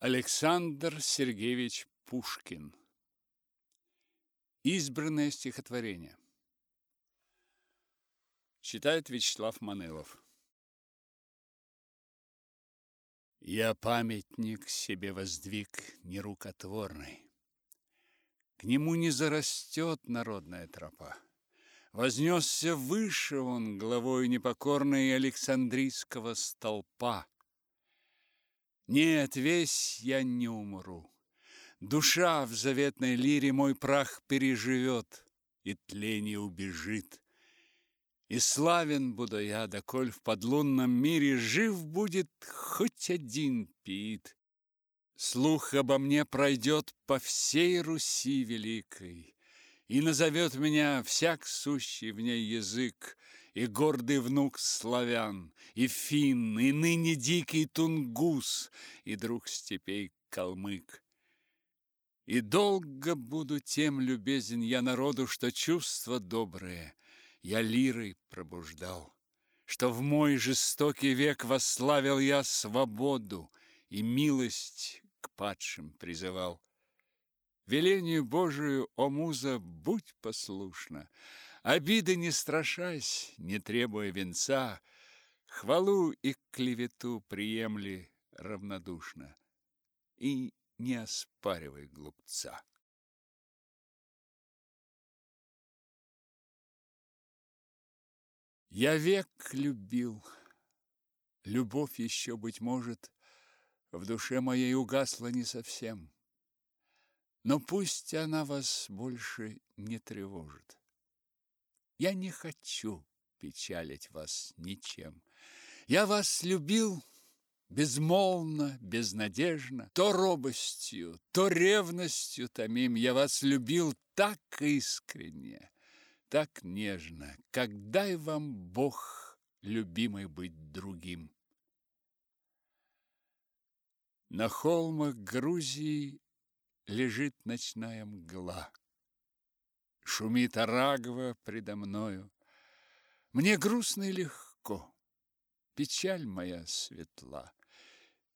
Александр Сергеевич Пушкин Избранное стихотворение Читает Вячеслав Манылов Я памятник себе воздвиг нерукотворный. К нему не зарастет народная тропа. Вознесся выше он главой непокорной Александрийского столпа. Нет, весь я не умру. Душа в заветной лире мой прах переживет и тление убежит. И славен буду я, доколь в подлунном мире жив будет хоть один пиит. Слух обо мне пройдет по всей Руси великой, И назовет меня всяк сущий в ней язык, И гордый внук славян, и фин, и ныне дикий тунгус, И друг степей калмык. И долго буду тем любезен я народу, Что чувства добрые я лирой пробуждал, Что в мой жестокий век восславил я свободу И милость к падшим призывал. Велению Божию, о муза, будь послушна, Обиды не страшась, не требуя венца, Хвалу и клевету приемли равнодушно И не оспаривай глупца. Я век любил, любовь еще, быть может, в душе моей угасла не совсем. Но пусть она вас больше не тревожит. Я не хочу печалить вас ничем. Я вас любил безмолвно, безнадежно, то робостью, то ревностью томим. Я вас любил так искренне, так нежно, как дай вам Бог, любимый, быть другим. На холмах Грузии лежит ночная мгла. Шумит Арагва предо мною. Мне грустно и легко, печаль моя светла.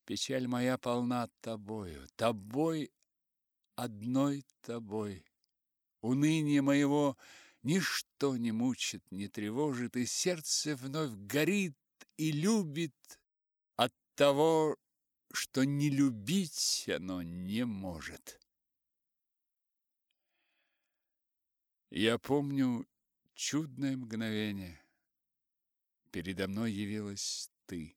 Печаль моя полна тобою, тобой, одной тобой. Уныние моего ничто не мучит, не тревожит, и сердце вновь горит и любит от того, что не любить оно не может. Я помню чудное мгновение. Передо мной явилась ты,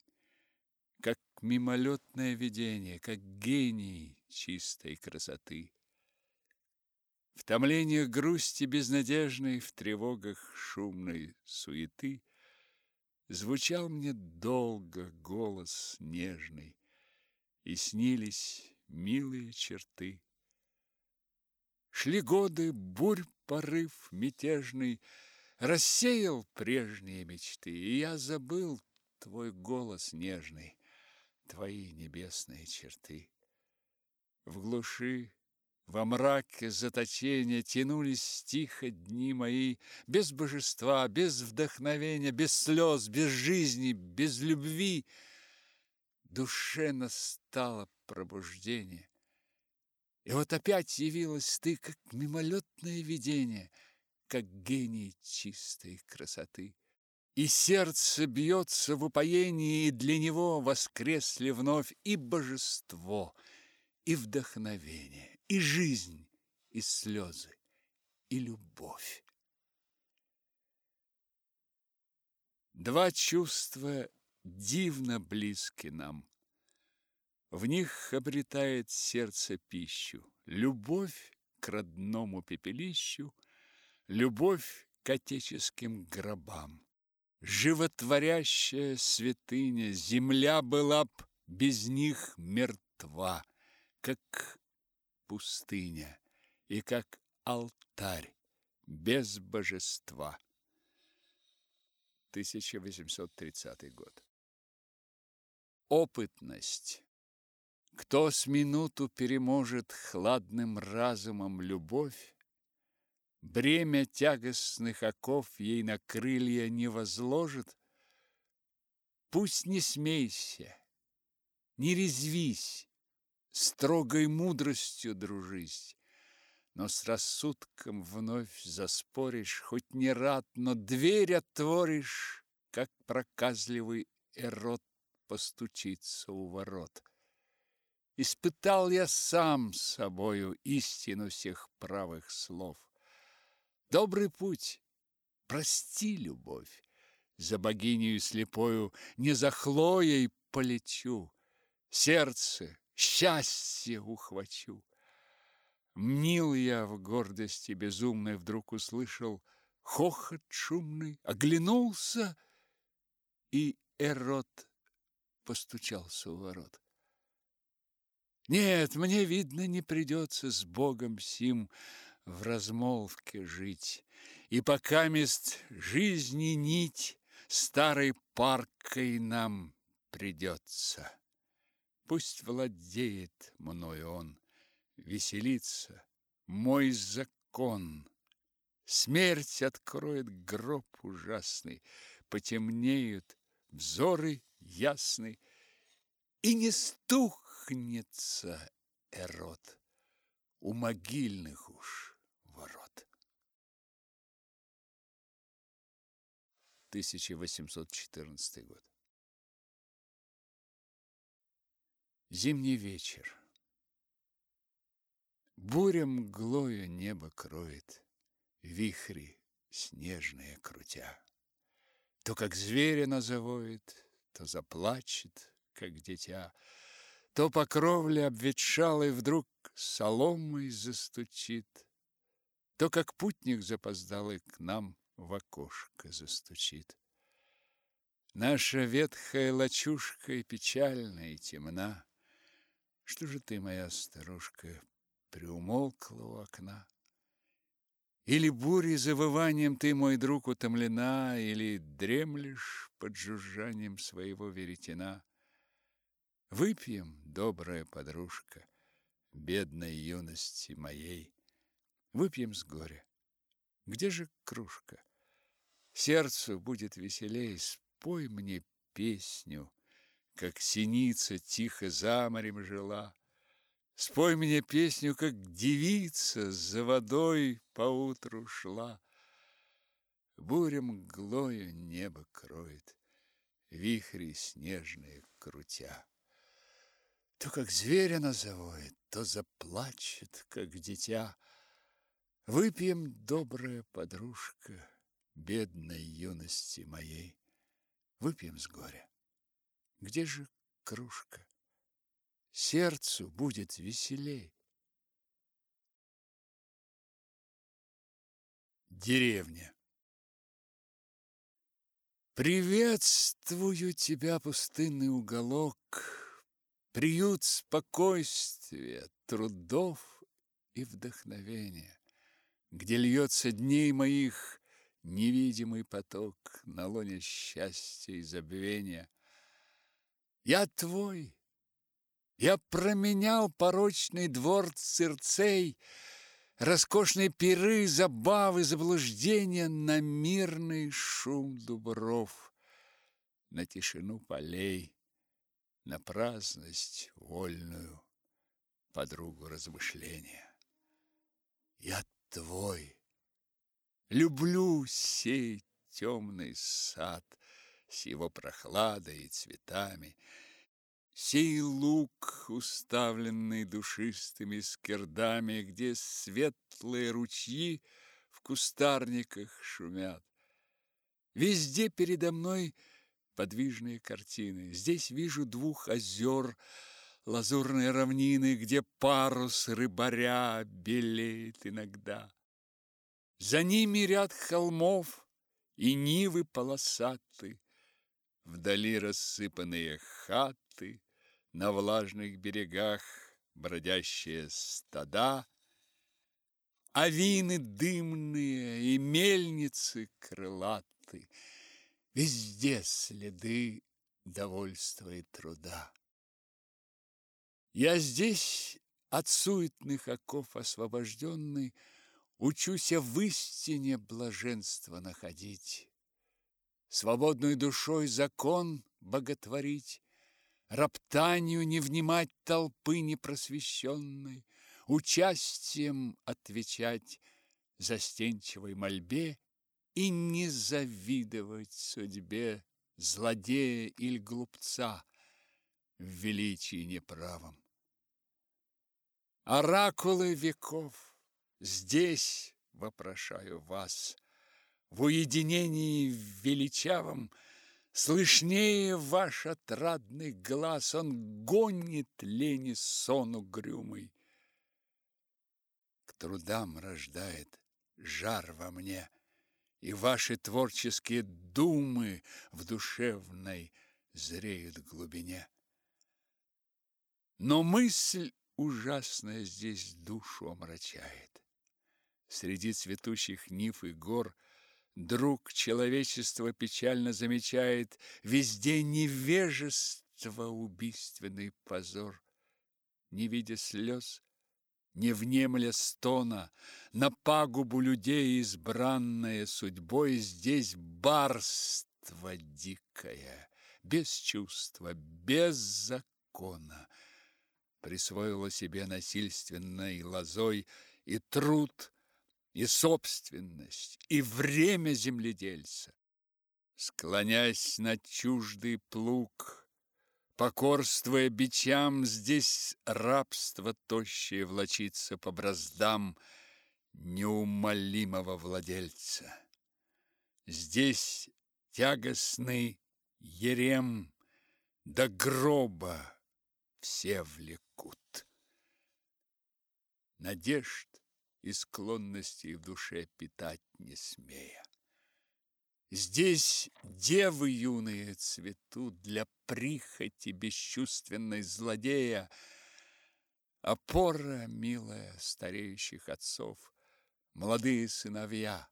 как мимолетное видение, как гений чистой красоты. В томлениях грусти безнадежной, в тревогах шумной суеты звучал мне долго голос нежный и снились милые черты. Шли годы, бурь порыв мятежный рассеял прежние мечты, и я забыл твой голос нежный, твои небесные черты. В глуши, во мраке заточения тянулись тихо дни мои, без божества, без вдохновения, без слез, без жизни, без любви — душе настало пробуждение. И вот опять явилась ты, как мимолетное видение, как гений чистой красоты. И сердце бьется в упоении, и для него воскресли вновь и божество, и вдохновение, и жизнь, и слезы, и любовь. Два чувства дивно близки нам. В них обретает сердце пищу, любовь к родному пепелищу, любовь к отеческим гробам. Животворящая святыня, земля была б без них мертва, как пустыня и как алтарь без божества. 1830 год. Опытность. Кто с минуту переможет хладным разумом любовь, Бремя тягостных оков ей на крылья не возложит, Пусть не смейся, не резвись, строгой мудростью дружись. Но с рассудком вновь заспоришь, хоть не рад, но дверь отворишь, как проказливый эрот постучится у ворот. Испытал я сам собою истину всех правых слов. Добрый путь, прости, любовь, за богинею слепою не за Хлоей полечу, сердце, счастье ухвачу. Мнил я в гордости безумной, вдруг услышал хохот шумный, оглянулся, и Эрот постучался у ворот. Нет, мне, видно, не придется с Богом сим в размолвке жить, и пока мест жизни нить старой паркой нам придется. Пусть владеет мною он, веселится мой закон. Смерть откроет гроб ужасный, потемнеют взоры ясны, и не стухнется эрот у могильных уж ворот. 1814 год. Зимний вечер. Буря мглою небо кроет, Вихри снежные крутя. То, как зверя назовоет, То заплачет, как дитя, То по кровле обветшалой Вдруг соломой застучит, То, как путник запоздалый К нам в окошко застучит. Наша ветхая лачушка и печальная, и темна. Что же ты, моя старушка, приумолкла у окна? Или бурей завыванием ты, мой друг, утомлена, Или дремлешь под жужжанием своего веретена? Выпьем, добрая подружка, Бедной юности моей, Выпьем с горя. Где же кружка? Сердцу будет веселей, спой мне песню, Как синица тихо за морем жила. Спой мне песню, как девица За водой поутру шла. Буря мглою небо кроет, Вихри снежные крутя. То, как зверя назовет, То заплачет, как дитя. Выпьем, добрая подружка, Бедной юности моей. Выпьем с горя. Где же кружка? Сердцу будет веселей. Деревня. Приветствую тебя, пустынный уголок, Приют спокойствия, трудов и вдохновения, Где льется дней моих невидимый поток На лоне счастья и забвения. Я твой, я променял порочный двор сердцей, Роскошные пиры, забавы, заблуждения На мирный шум дубров, На тишину полей, На праздность вольную, Подругу размышления. Я твой, люблю сей темный сад С его прохладой и цветами, Сей луг, уставленный душистыми скирдами, Где светлые ручьи в кустарниках шумят. Везде передо мной подвижные картины. Здесь вижу двух озер, лазурные равнины, Где парус рыбаря белеет иногда. За ними ряд холмов и нивы полосаты, Вдали рассыпанные хаты, на влажных берегах бродящие стада, Авины дымные и мельницы крылаты, Везде следы довольства и труда. Я здесь от суетных оков освобожденный Учуся в истине блаженство находить, Свободной душой закон боготворить, роптанию не внимать толпы непросвещенной, участием отвечать застенчивой мольбе и не завидовать судьбе злодея или глупца в величии неправом. Оракулы веков, здесь вопрошаю вас, в уединении величавом, Слышнее ваш отрадный глаз, Он гонит лени сон угрюмый. К трудам рождает жар во мне, И ваши творческие думы В душевной зреют глубине. Но мысль ужасная здесь душу омрачает. Среди цветущих нив и гор Друг человечества печально замечает Везде невежество, убийственный позор. Не видя слез, не внемля стона, На пагубу людей избранное судьбой Здесь барство дикое, без чувства, без закона, Присвоило себе насильственной лозой И труд и собственность, и время земледельца. Склонясь на чуждый плуг, покорствуя бичам, здесь рабство тощее влочится по браздам неумолимого владельца. Здесь тягостный ерем до гроба все влекут. Надежд и склонностей в душе питать не смея. Здесь девы юные цветут для прихоти бесчувственной злодея, опора милая стареющих отцов, молодые сыновья,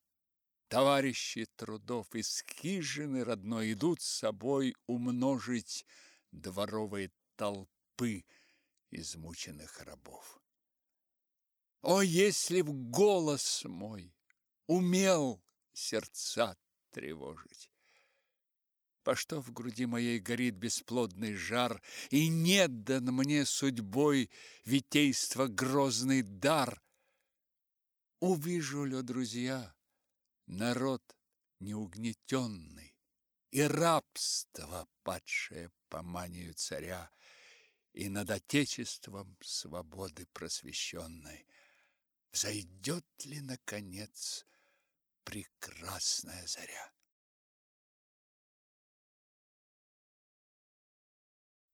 товарищи трудов из хижины родной идут с собой умножить дворовые толпы измученных рабов. О, если б голос мой умел сердца тревожить! По что в груди моей горит бесплодный жар, И не дан мне судьбой витейства грозный дар? Увижу ли, друзья, народ неугнетенный, И рабство, падшее по манию царя, И над отечеством свободы просвещенной — Взойдет ли, наконец, прекрасная заря?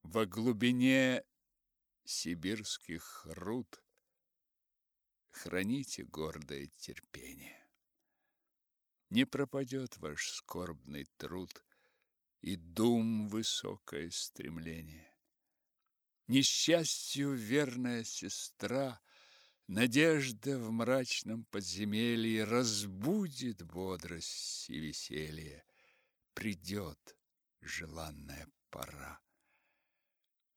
Во глубине сибирских руд Храните гордое терпение. Не пропадет ваш скорбный труд И дум высокое стремление. Несчастью верная сестра Надежда в мрачном подземелье разбудит бодрость и веселье. Придет желанная пора.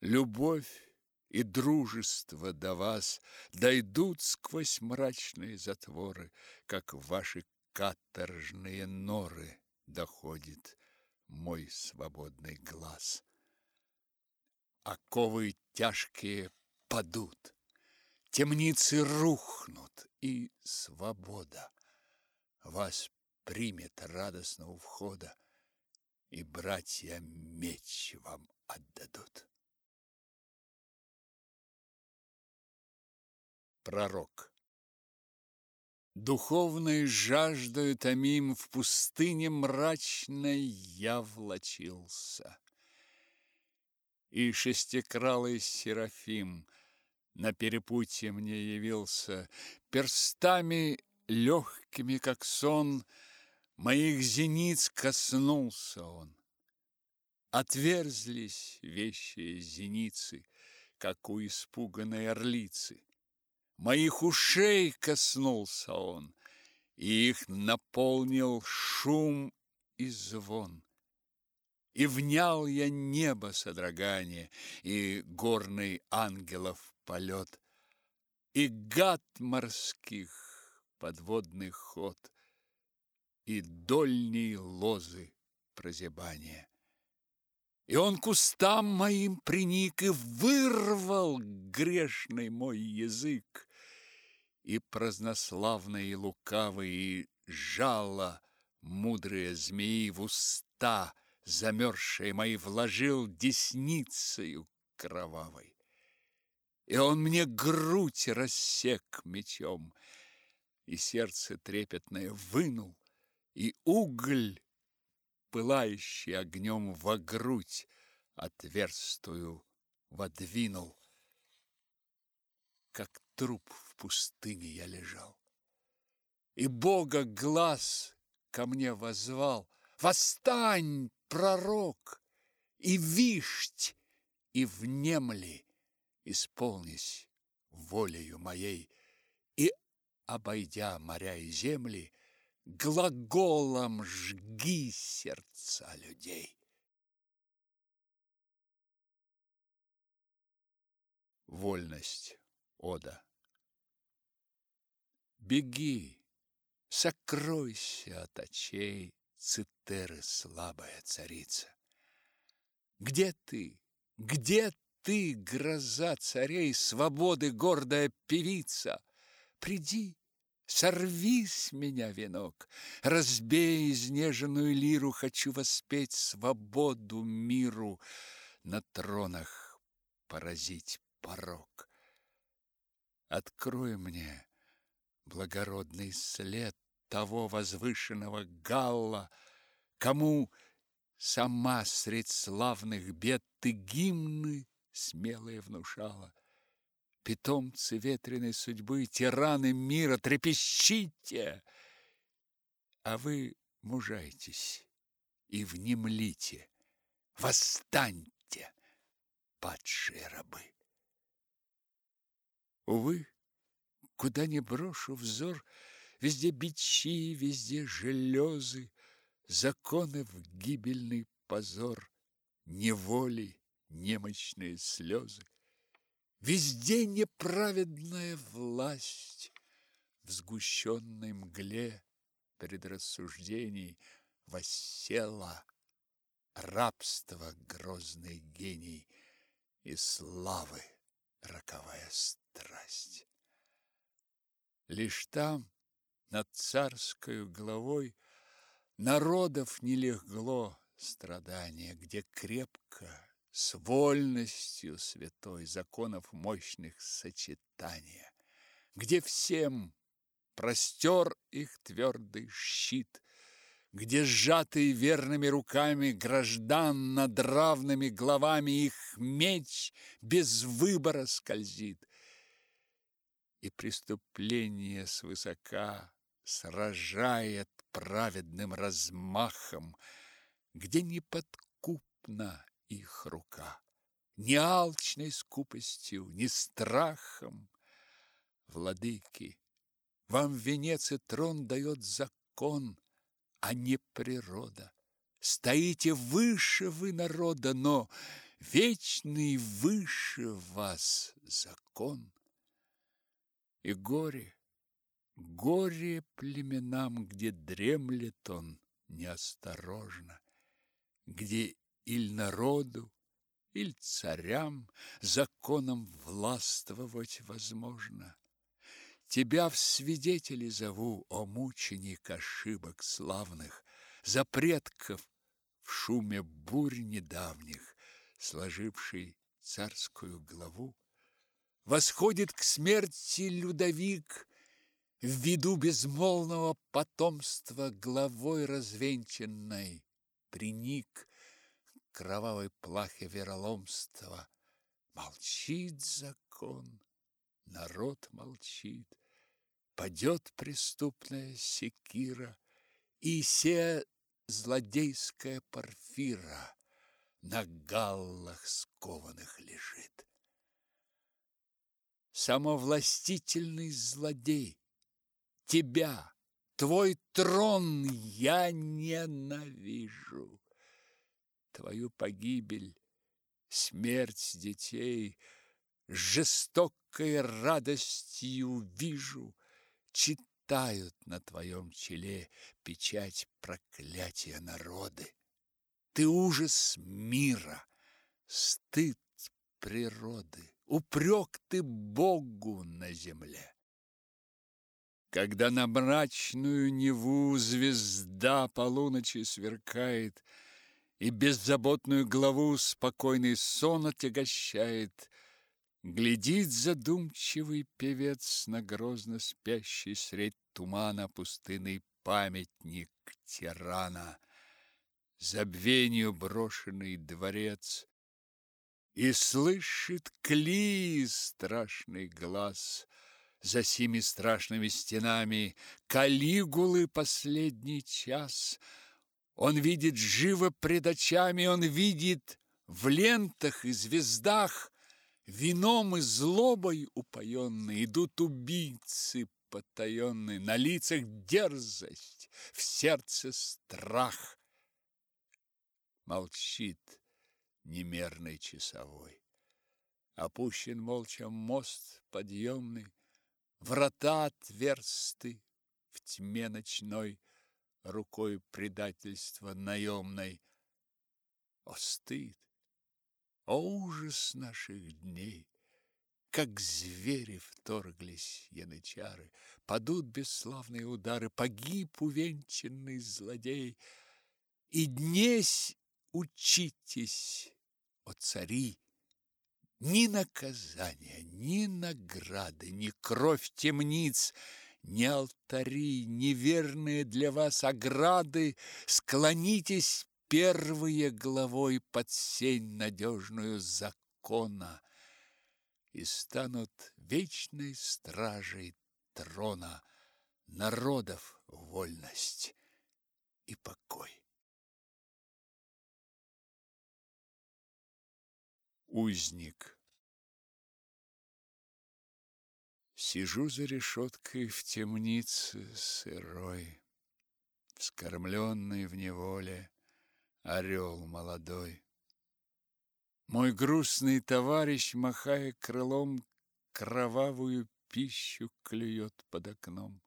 Любовь и дружество до вас дойдут сквозь мрачные затворы, как ваши каторжные норы доходит мой свободный глаз. Оковы тяжкие падут темницы рухнут, и свобода вас примет радостно у входа, и братья меч вам отдадут. Пророк Духовной жаждою томим В пустыне мрачной я влочился. И шестикралый Серафим — на перепутье мне явился, перстами легкими, как сон, моих зениц коснулся он. Отверзлись вещие зеницы, как у испуганной орлицы. Моих ушей коснулся он, и их наполнил шум и звон. И внял я небо содрогание, и горный ангелов полет, и гад морских подводный ход, и дольней лозы прозябания. И он кустам моим приник и вырвал грешный мой язык. И празднославные, и лукавые, и жало мудрые змеи в уста замерзшие мои вложил десницею кровавой. И он мне грудь рассек мечом, и сердце трепетное вынул, и уголь, пылающий огнем во грудь, отверстую водвинул. Как труп в пустыне я лежал. И Бога глаз ко мне возвал. Восстань, пророк, и вишть, и внемли, исполнись волею моей, и, обойдя моря и земли, глаголом жги сердца людей. Вольность. Ода. Беги, сокройся от очей Цитеры, слабая царица. Где ты? Где ты, гроза царей, свободы гордая певица? Приди, сорви с меня венок, разбей изнеженную лиру, хочу воспеть свободу миру, на тронах поразить порог. Открой мне благородный след того возвышенного галла, кому Сама средь славных бед ты гимны смелые внушала. Питомцы ветреной судьбы, тираны мира, трепещите! А вы мужайтесь и внемлите, восстаньте, падшие рабы. Увы, куда ни брошу взор, везде бичи, везде железы, законов гибельный позор, неволи немощные слезы. Везде неправедная власть, в сгущенной мгле предрассуждений воссела рабство грозный гений и славы роковая страсть. Лишь там, над царской главой, Народов не легло страдание, где крепко, с вольностью святой законов мощных сочетания, где всем простер их твердый щит, где сжатый верными руками граждан над равными главами их меч без выбора скользит, и преступление свысока сражает праведным размахом, где неподкупна их рука, ни алчной скупостью, ни страхом. Владыки, вам венец и трон дает закон, а не природа. Стоите выше вы народа, но вечный выше вас закон. И горе Горе племенам, где дремлет он неосторожно, Где иль народу, иль царям Законом властвовать возможно. Тебя в свидетели зову, о мученик ошибок славных, За предков в шуме бурь недавних, Сложивший царскую главу. Восходит к смерти Людовик, в виду безмолвного потомства главой развенчанной приник кровавой плахе вероломства. Молчит закон, народ молчит, падет преступная секира, и се злодейская порфира на галлах скованных лежит. Самовластительный злодей, тебя, твой трон я ненавижу. Твою погибель, смерть детей жестокой радостью вижу, читают на твоем челе печать проклятия народы. ты ужас мира, стыд природы, упрек ты Богу на земле. Когда на мрачную Неву звезда полуночи сверкает И беззаботную главу спокойный сон отягощает, Глядит задумчивый певец на грозно спящий средь тумана пустынный памятник тирана, забвению брошенный дворец, и слышит Клии страшный глаз за сими страшными стенами Калигулы последний час. Он видит живо пред очами, он видит в лентах и звездах Вином и злобой упоенные идут убийцы потаенные, на лицах дерзость, в сердце страх. Молчит немерный часовой. Опущен молча мост подъемный, Врата отверсты в тьме ночной Рукой предательства наемной. О, стыд! О, ужас наших дней! Как звери вторглись янычары, Падут бесславные удары, Погиб увенчанный злодей. И днесь учитесь, о цари, ни наказания, ни награды, ни кровь темниц, ни алтари, ни верные для вас ограды, склонитесь первые главой под сень надежную закона и станут вечной стражей трона народов вольность и покой. Узник Сижу за решеткой в темнице сырой, Вскормленный в неволе орел молодой. Мой грустный товарищ, махая крылом, Кровавую пищу клюет под окном.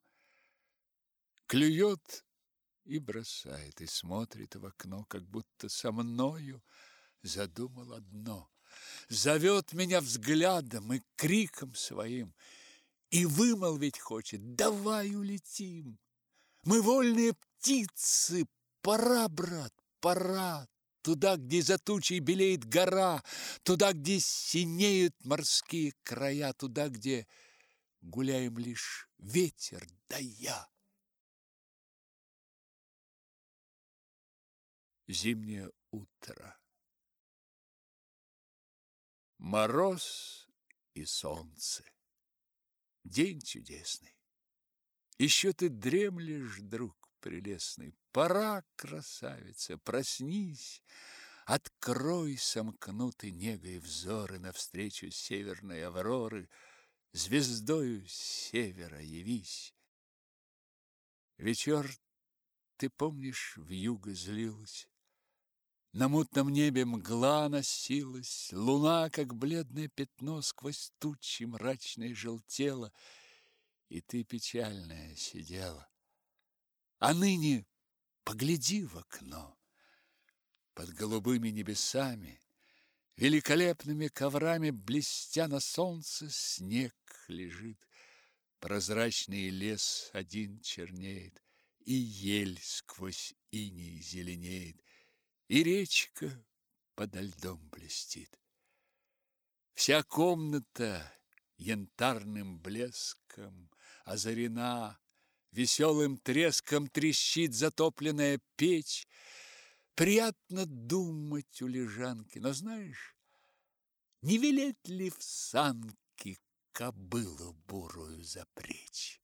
Клюет и бросает, и смотрит в окно, Как будто со мною задумал одно — зовет меня взглядом и криком своим, и вымолвить хочет «давай улетим». Мы вольные птицы, пора, брат, пора, Туда, где за тучей белеет гора, Туда, где синеют морские края, Туда, где гуляем лишь ветер да я. Зимнее утро Мороз и солнце. День чудесный. Еще ты дремлешь, друг прелестный. Пора, красавица, проснись. Открой сомкнутый негой взоры Навстречу северной авроры, Звездою севера явись. Вечер, ты помнишь, в юго злилась, на мутном небе мгла носилась, Луна, как бледное пятно, Сквозь тучи мрачной желтела, И ты печальная сидела. А ныне погляди в окно. Под голубыми небесами, Великолепными коврами, Блестя на солнце, снег лежит. Прозрачный лес один чернеет, И ель сквозь иней зеленеет и речка подо льдом блестит. Вся комната янтарным блеском озарена, веселым треском трещит затопленная печь. Приятно думать у лежанки, но знаешь, не велеть ли в санки кобылу бурую запречь?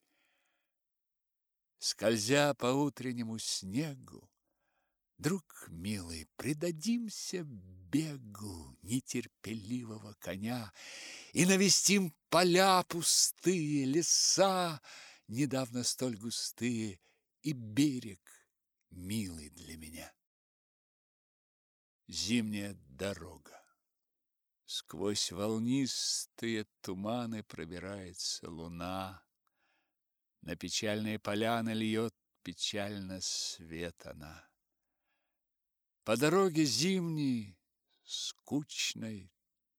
Скользя по утреннему снегу, Друг милый, предадимся бегу нетерпеливого коня И навестим поля пустые, леса, Недавно столь густые, и берег, милый для меня. Зимняя дорога. Сквозь волнистые туманы пробирается луна. На печальные поляны льет печально свет она. По дороге зимней, скучной,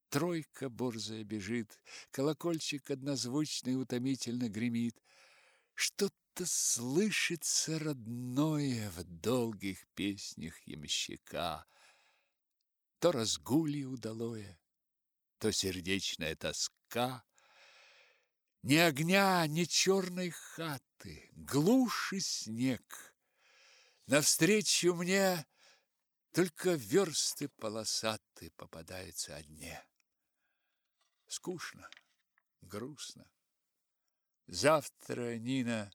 Тройка борзая бежит, Колокольчик однозвучный утомительно гремит. Что-то слышится родное В долгих песнях ямщика. То разгулье удалое, То сердечная тоска. Ни огня, ни черной хаты, Глушь и снег. Навстречу мне только версты полосатые попадаются одни. Скучно, грустно. Завтра, Нина,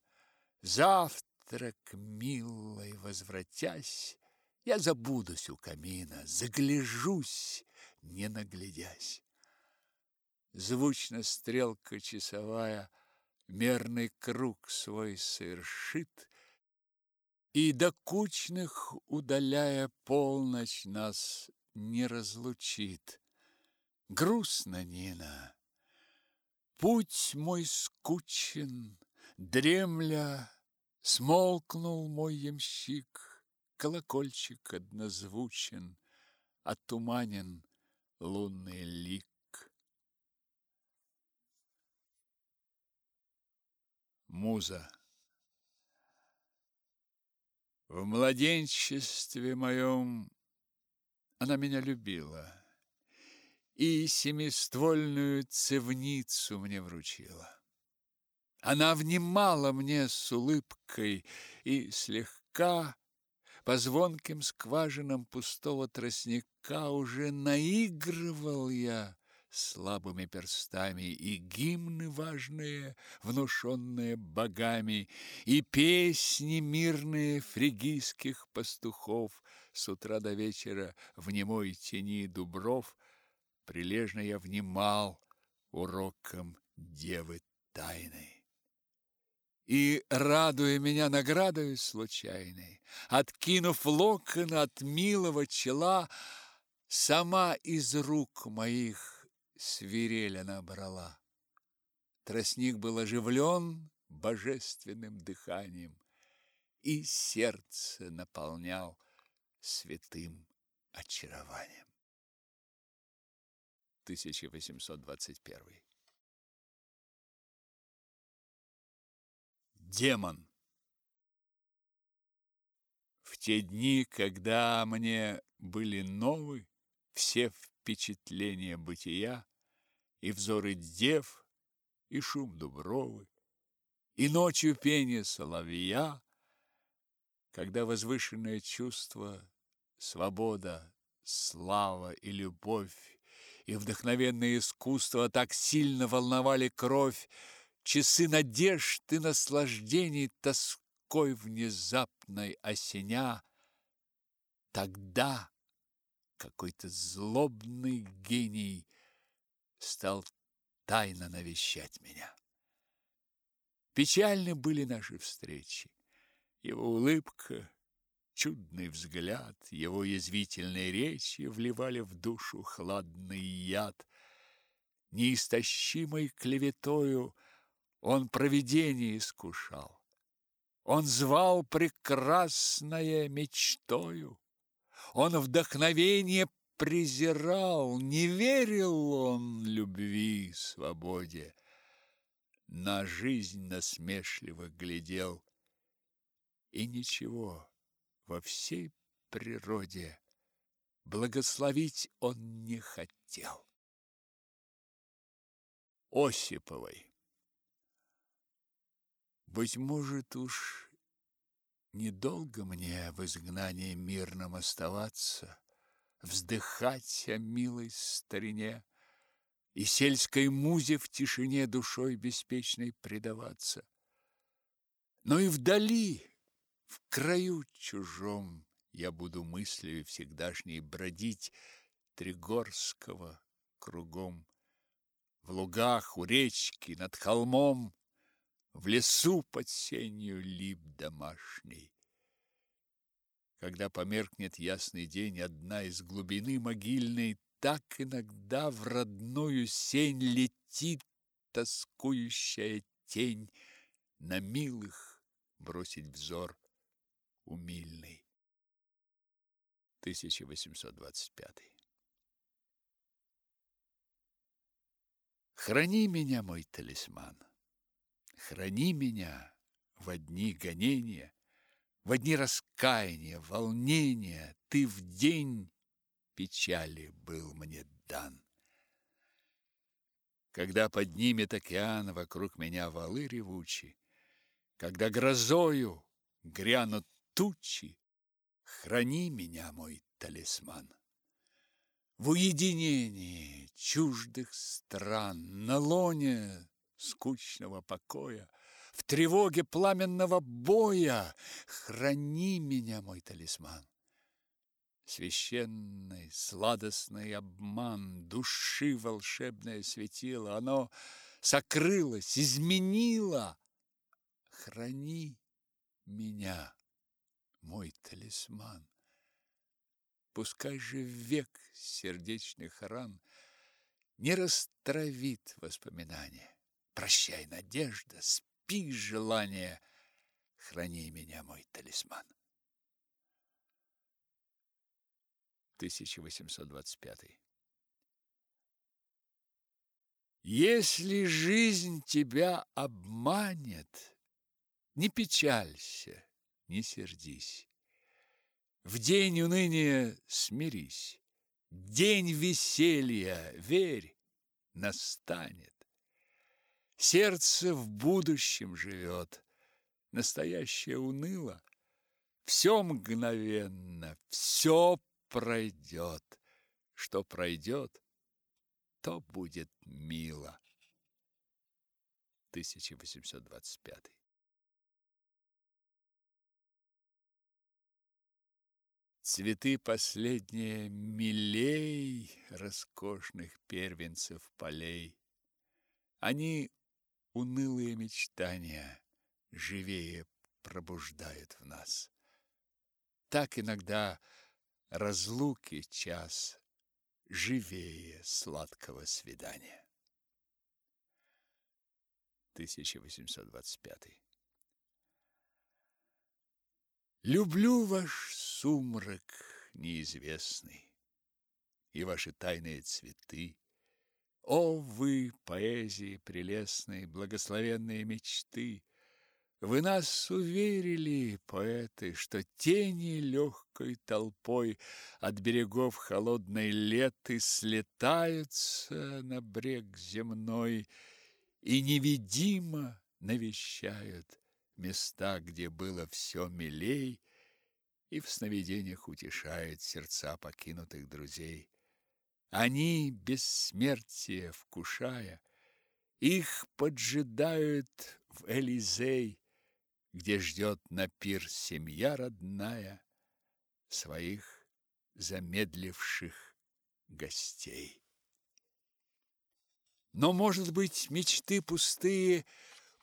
завтра к милой возвратясь, я забудусь у камина, загляжусь, не наглядясь. Звучно стрелка часовая мерный круг свой совершит, и до кучных, удаляя полночь, нас не разлучит. Грустно, Нина, путь мой скучен, дремля, смолкнул мой ямщик, колокольчик однозвучен, оттуманен лунный лик. Муза В младенчестве моем она меня любила и семиствольную цевницу мне вручила. Она внимала мне с улыбкой и слегка по звонким скважинам пустого тростника уже наигрывал я слабыми перстами и гимны важные, внушенные богами, и песни мирные фригийских пастухов с утра до вечера в немой тени дубров прилежно я внимал урокам девы тайной. И, радуя меня наградой случайной, откинув локон от милого чела, сама из рук моих свирель она брала. Тростник был оживлен божественным дыханием и сердце наполнял святым очарованием. 1821 Демон В те дни, когда мне были новы все впечатления бытия, и взоры дев, и шум дубровы, и ночью пение соловья, когда возвышенное чувство, свобода, слава и любовь и вдохновенное искусство так сильно волновали кровь, часы надежд и наслаждений тоской внезапной осеня, тогда какой-то злобный гений стал тайно навещать меня. Печальны были наши встречи. Его улыбка, чудный взгляд, его язвительные речи вливали в душу хладный яд. Неистощимой клеветою он провидение искушал. Он звал прекрасное мечтою. Он вдохновение презирал, не верил он любви, свободе. На жизнь насмешливо глядел, и ничего во всей природе благословить он не хотел. Осиповой Быть может уж Недолго мне в изгнании мирном оставаться, Вздыхать о милой старине И сельской музе в тишине Душой беспечной предаваться. Но и вдали, в краю чужом, Я буду мыслью всегдашней бродить Тригорского кругом. В лугах, у речки, над холмом в лесу под сенью лип домашний. Когда померкнет ясный день, одна из глубины могильной так иногда в родную сень летит тоскующая тень на милых бросить взор умильный. 1825. Храни меня, мой талисман, храни меня в одни гонения, в одни раскаяния, волнения, ты в день печали был мне дан. Когда поднимет океан вокруг меня валы ревучи, когда грозою грянут тучи, храни меня, мой талисман. В уединении чуждых стран, на лоне скучного покоя, в тревоге пламенного боя храни меня, мой талисман. Священный, сладостный обман души волшебное светило, оно сокрылось, изменило. Храни меня, мой талисман. Пускай же век сердечных ран не растравит воспоминания. Прощай, надежда, спи, желание, храни меня, мой талисман. 1825 Если жизнь тебя обманет, не печалься, не сердись. В день уныния смирись, день веселья, верь, настанет. Сердце в будущем живет, настоящее уныло. Все мгновенно, все пройдет. Что пройдет, то будет мило. 1825 Цветы последние милей роскошных первенцев полей. Они унылые мечтания живее пробуждают в нас. Так иногда разлуки час живее сладкого свидания. 1825 Люблю ваш сумрак неизвестный и ваши тайные цветы. О, вы, поэзии прелестной, благословенные мечты! Вы нас уверили, поэты, что тени легкой толпой от берегов холодной леты слетаются на брег земной и невидимо навещают места, где было все милей, и в сновидениях утешает сердца покинутых друзей. Они, бессмертие вкушая, их поджидают в Элизей, где ждет на пир семья родная своих замедливших гостей. Но, может быть, мечты пустые,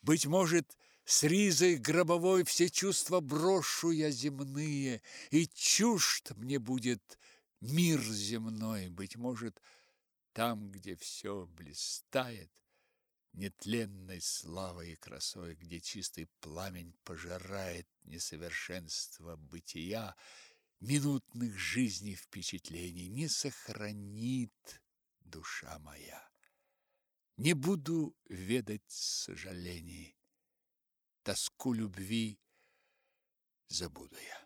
быть может, с ризой гробовой все чувства брошу я земные, И чужд мне будет мир земной, Быть может, там, где все блистает, Нетленной славой и красой, Где чистый пламень пожирает Несовершенство бытия, Минутных жизней впечатлений Не сохранит душа моя. Не буду ведать сожалений, тоску любви забуду я.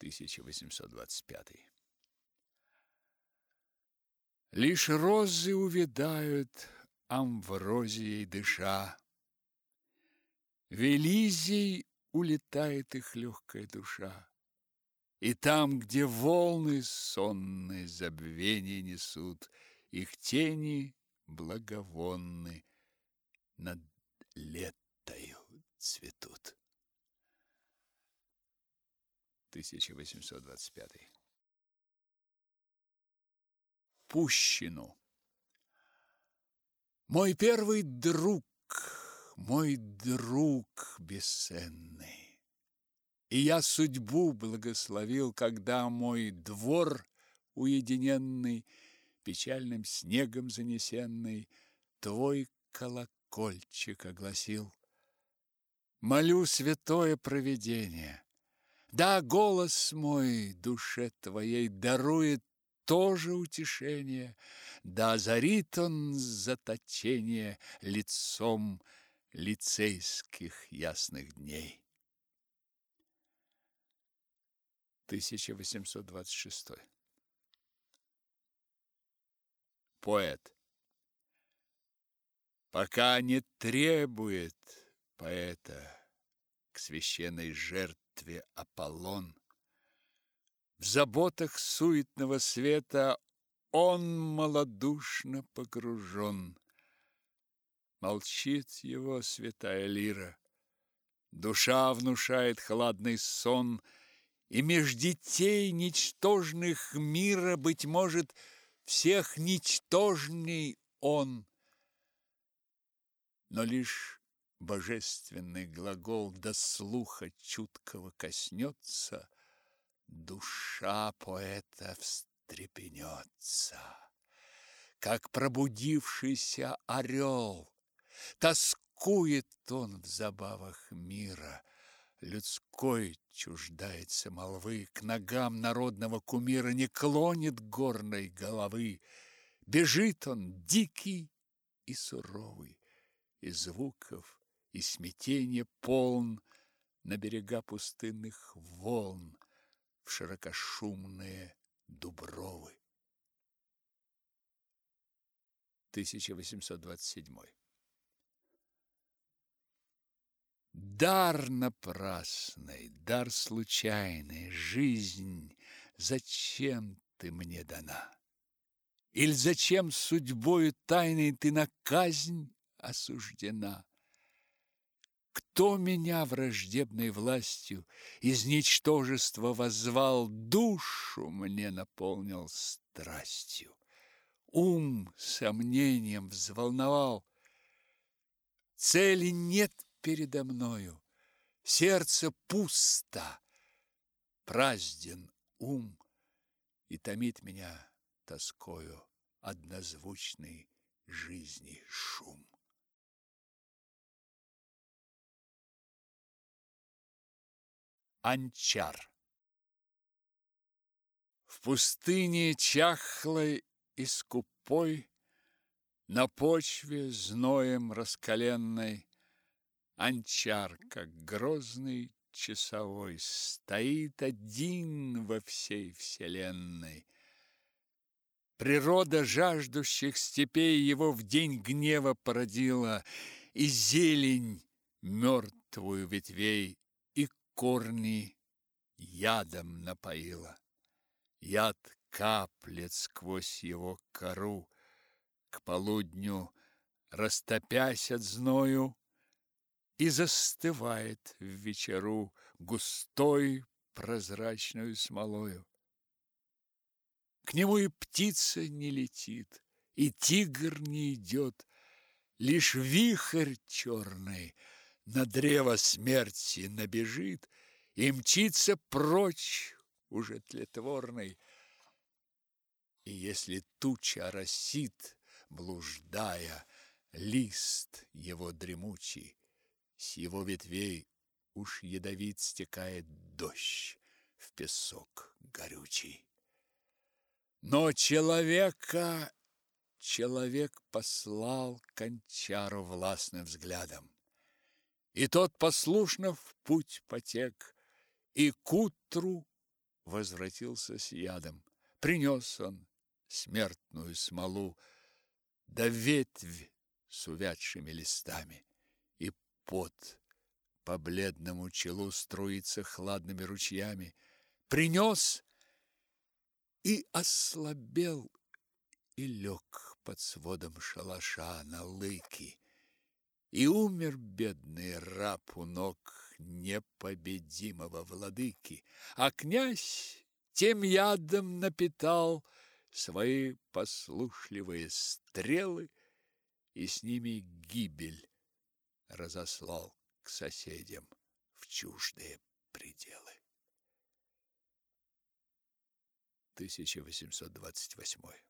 1825 Лишь розы увядают, амврозией дыша. В Элизий улетает их легкая душа. И там, где волны сонные забвения несут, Их тени благовонны, над летою цветут. 1825. Пущину. Мой первый друг, мой друг бесценный. И я судьбу благословил, когда мой двор уединенный, печальным снегом занесенный, твой колокол колокольчик огласил. Молю святое провидение, Да, голос мой душе твоей дарует тоже утешение, да озарит он заточение лицом лицейских ясных дней. 1826 Поэт. Пока не требует поэта к священной жертве Аполлон, в заботах суетного света он малодушно погружен. Молчит его святая лира, душа внушает хладный сон, и меж детей ничтожных мира, быть может, всех ничтожней он. Но лишь божественный глагол до слуха чуткого коснется, душа поэта встрепенется, как пробудившийся орел. Тоскует он в забавах мира, людской чуждается молвы, к ногам народного кумира не клонит горной головы. Бежит он дикий и суровый, и звуков и смятение полн на берега пустынных волн в широкошумные дубровы. 1827 Дар напрасный, дар случайный, жизнь, зачем ты мне дана? Или зачем судьбою тайной ты на казнь осуждена? Кто меня враждебной властью из ничтожества воззвал, душу мне наполнил страстью, ум сомнением взволновал. Цели нет передо мною, сердце пусто, празден ум, и томит меня тоскою однозвучный жизни шум. Анчар В пустыне чахлой и скупой, На почве зноем раскаленной, Анчар, как грозный часовой, Стоит один во всей вселенной. Природа жаждущих степей Его в день гнева породила, И зелень мертвую ветвей корни ядом напоила. Яд каплет сквозь его кору, к полудню, растопясь от зною, и застывает в вечеру густой прозрачную смолою. К нему и птица не летит, и тигр не идет, лишь вихрь черный — на древо смерти набежит и мчится прочь уже тлетворный. И если туча оросит, блуждая, лист его дремучий, с его ветвей уж ядовит стекает дождь в песок горючий. Но человека человек послал кончару властным взглядом. И тот послушно в путь потек, и к утру возвратился с ядом. Принес он смертную смолу, да ветвь с увядшими листами, и пот по бледному челу струится хладными ручьями. Принес и ослабел, и лег под сводом шалаша на лыки. И умер бедный раб у ног непобедимого владыки, а князь тем ядом напитал свои послушливые стрелы и с ними гибель разослал к соседям в чуждые пределы. 1828